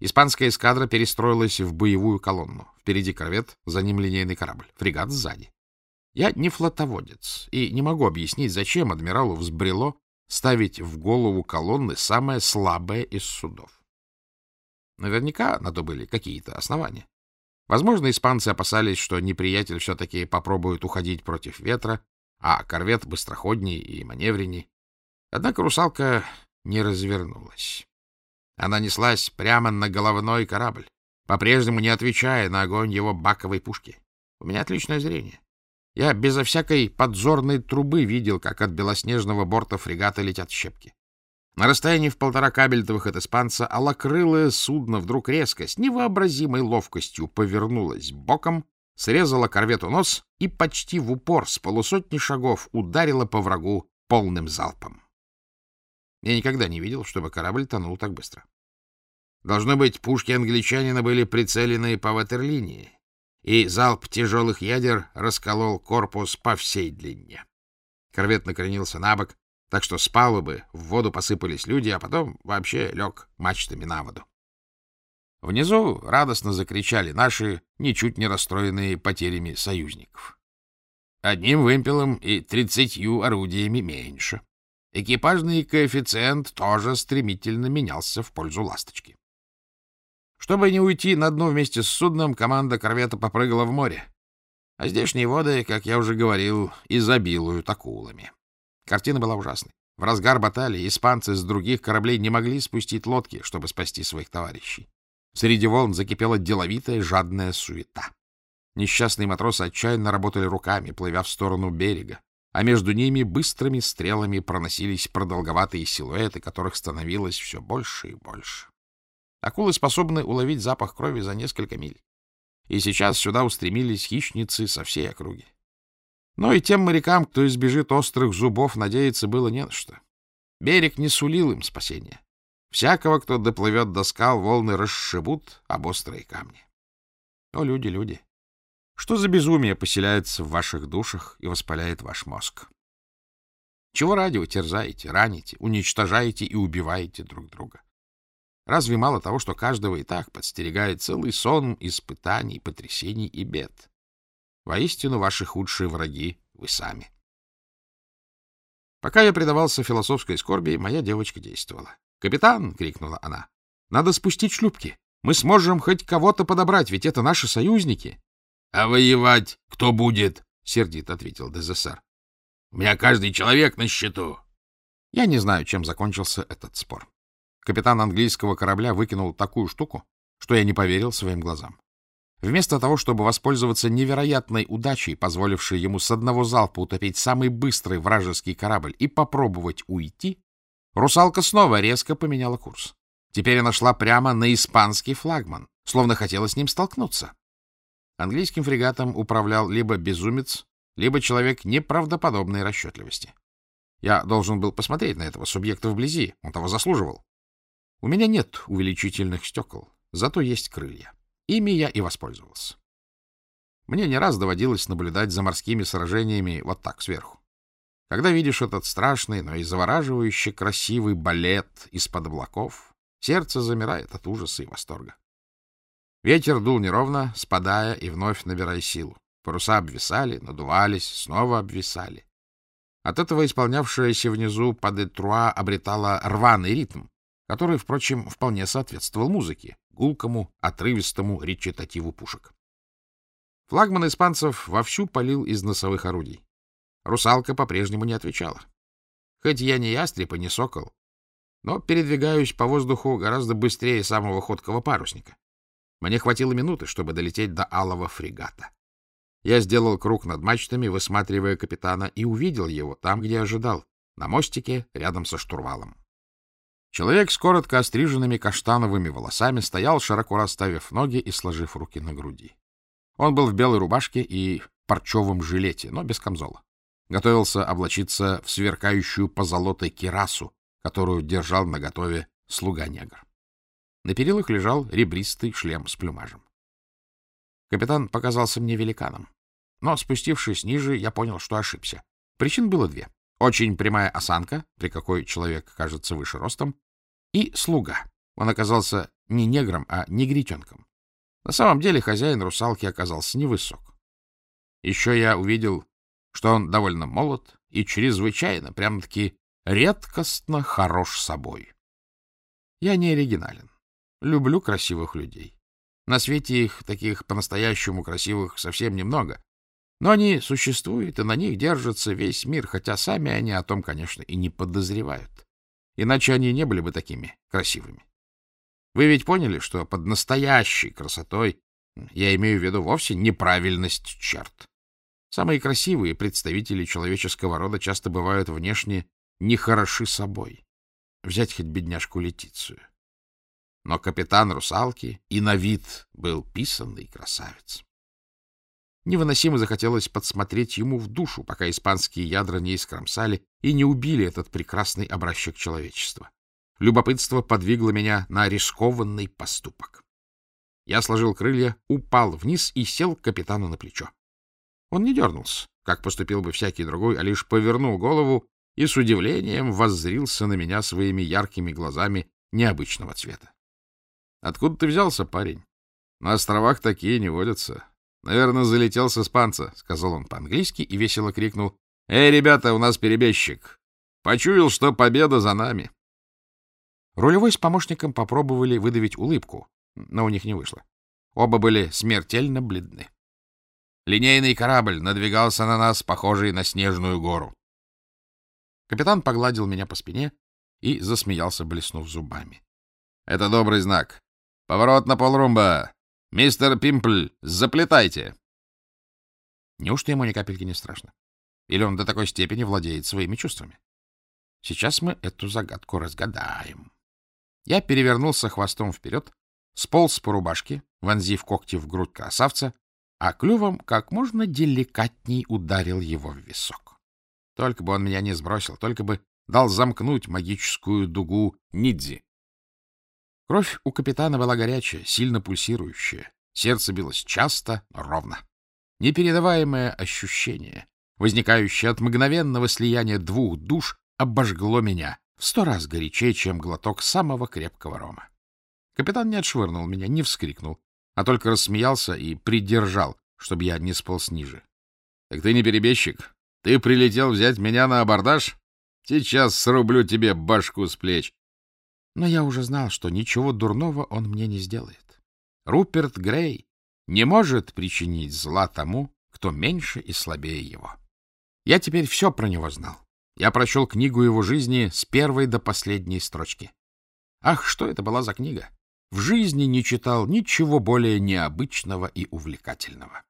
Испанская эскадра перестроилась в боевую колонну. Впереди корвет, за ним линейный корабль, фрегат сзади. Я не флотоводец и не могу объяснить, зачем адмиралу взбрело ставить в голову колонны самое слабое из судов. Наверняка на то были какие-то основания. Возможно, испанцы опасались, что неприятель все-таки попробует уходить против ветра, а корвет быстроходней и маневренней. Однако русалка не развернулась. Она неслась прямо на головной корабль, по-прежнему не отвечая на огонь его баковой пушки. У меня отличное зрение. Я безо всякой подзорной трубы видел, как от белоснежного борта фрегата летят щепки. На расстоянии в полтора кабельтовых от испанца алокрылое судно вдруг резко, с невообразимой ловкостью повернулось боком, срезало корвету нос и почти в упор с полусотни шагов ударило по врагу полным залпом. Я никогда не видел, чтобы корабль тонул так быстро. Должно быть, пушки англичанина были прицелены по ватерлинии, и залп тяжелых ядер расколол корпус по всей длине. Корвет накренился на бок, так что с палубы в воду посыпались люди, а потом вообще лег мачтами на воду. Внизу радостно закричали наши, ничуть не расстроенные потерями союзников. Одним вымпелом и тридцатью орудиями меньше. Экипажный коэффициент тоже стремительно менялся в пользу «Ласточки». Чтобы не уйти на дно вместе с судном, команда корвета попрыгала в море. А здешние воды, как я уже говорил, изобилуют акулами. Картина была ужасной. В разгар баталии испанцы с других кораблей не могли спустить лодки, чтобы спасти своих товарищей. Среди волн закипела деловитая, жадная суета. Несчастные матросы отчаянно работали руками, плывя в сторону берега, а между ними быстрыми стрелами проносились продолговатые силуэты, которых становилось все больше и больше. Акулы способны уловить запах крови за несколько миль. И сейчас сюда устремились хищницы со всей округи. Но и тем морякам, кто избежит острых зубов, надеяться было не на что. Берег не сулил им спасения. Всякого, кто доплывет до скал, волны расшибут об острые камни. О, люди, люди! Что за безумие поселяется в ваших душах и воспаляет ваш мозг? Чего ради вы терзаете, раните, уничтожаете и убиваете друг друга? Разве мало того, что каждого и так подстерегает целый сон испытаний, потрясений и бед? Воистину, ваши худшие враги — вы сами. Пока я предавался философской скорби, моя девочка действовала. «Капитан!» — крикнула она. «Надо спустить шлюпки. Мы сможем хоть кого-то подобрать, ведь это наши союзники». «А воевать кто будет?» — сердито ответил ДЗСР. «У меня каждый человек на счету». Я не знаю, чем закончился этот спор. Капитан английского корабля выкинул такую штуку, что я не поверил своим глазам. Вместо того, чтобы воспользоваться невероятной удачей, позволившей ему с одного залпа утопить самый быстрый вражеский корабль и попробовать уйти, русалка снова резко поменяла курс. Теперь она шла прямо на испанский флагман, словно хотела с ним столкнуться. Английским фрегатом управлял либо безумец, либо человек неправдоподобной расчетливости. Я должен был посмотреть на этого субъекта вблизи, он того заслуживал. У меня нет увеличительных стекол, зато есть крылья. Ими я и воспользовался. Мне не раз доводилось наблюдать за морскими сражениями вот так сверху. Когда видишь этот страшный, но и завораживающе красивый балет из-под облаков, сердце замирает от ужаса и восторга. Ветер дул неровно, спадая и вновь набирая силу. Паруса обвисали, надувались, снова обвисали. От этого исполнявшаяся внизу падетруа обретала рваный ритм, который, впрочем, вполне соответствовал музыке, гулкому, отрывистому речитативу пушек. Флагман испанцев вовсю палил из носовых орудий. Русалка по-прежнему не отвечала. Хоть я не ястреб и не сокол, но передвигаюсь по воздуху гораздо быстрее самого ходкого парусника. Мне хватило минуты, чтобы долететь до алого фрегата. Я сделал круг над мачтами, высматривая капитана, и увидел его там, где ожидал, на мостике рядом со штурвалом. Человек с коротко остриженными каштановыми волосами стоял, широко расставив ноги и сложив руки на груди. Он был в белой рубашке и парчевом жилете, но без камзола. Готовился облачиться в сверкающую позолотой кирасу, которую держал наготове слуга-негр. На перилах лежал ребристый шлем с плюмажем. Капитан показался мне великаном. Но, спустившись ниже, я понял, что ошибся. Причин было две. Очень прямая осанка, при какой человек кажется выше ростом, и слуга. Он оказался не негром, а негритенком. На самом деле хозяин русалки оказался невысок. Еще я увидел, что он довольно молод и чрезвычайно, прям-таки редкостно хорош собой. Я не оригинален. Люблю красивых людей. На свете их, таких по-настоящему красивых, совсем немного. Но они существуют, и на них держится весь мир, хотя сами они о том, конечно, и не подозревают. Иначе они не были бы такими красивыми. Вы ведь поняли, что под настоящей красотой я имею в виду вовсе неправильность черт. Самые красивые представители человеческого рода часто бывают внешне нехороши собой. Взять хоть бедняжку Летицию. Но капитан русалки и на вид был писанный красавец. Невыносимо захотелось подсмотреть ему в душу, пока испанские ядра не искромсали и не убили этот прекрасный образчик человечества. Любопытство подвигло меня на рискованный поступок. Я сложил крылья, упал вниз и сел капитану на плечо. Он не дернулся, как поступил бы всякий другой, а лишь повернул голову и с удивлением воззрился на меня своими яркими глазами необычного цвета. — Откуда ты взялся, парень? На островах такие не водятся. Наверное, залетел с испанца, — сказал он по-английски и весело крикнул. — Эй, ребята, у нас перебежчик. Почуял, что победа за нами. Рулевой с помощником попробовали выдавить улыбку, но у них не вышло. Оба были смертельно бледны. Линейный корабль надвигался на нас, похожий на снежную гору. Капитан погладил меня по спине и засмеялся, блеснув зубами. — Это добрый знак. Поворот на полрумба. «Мистер Пимпль, заплетайте!» Неужто ему ни капельки не страшно? Или он до такой степени владеет своими чувствами? Сейчас мы эту загадку разгадаем. Я перевернулся хвостом вперед, сполз по рубашке, вонзив когти в грудь красавца, а клювом как можно деликатней ударил его в висок. Только бы он меня не сбросил, только бы дал замкнуть магическую дугу Нидзи. Кровь у капитана была горячая, сильно пульсирующая. Сердце билось часто, но ровно. Непередаваемое ощущение, возникающее от мгновенного слияния двух душ, обожгло меня в сто раз горячее, чем глоток самого крепкого рома. Капитан не отшвырнул меня, не вскрикнул, а только рассмеялся и придержал, чтобы я не сполз ниже. — Так ты не перебежчик? Ты прилетел взять меня на абордаж? Сейчас срублю тебе башку с плеч. Но я уже знал, что ничего дурного он мне не сделает. Руперт Грей не может причинить зла тому, кто меньше и слабее его. Я теперь все про него знал. Я прочел книгу его жизни с первой до последней строчки. Ах, что это была за книга! В жизни не читал ничего более необычного и увлекательного.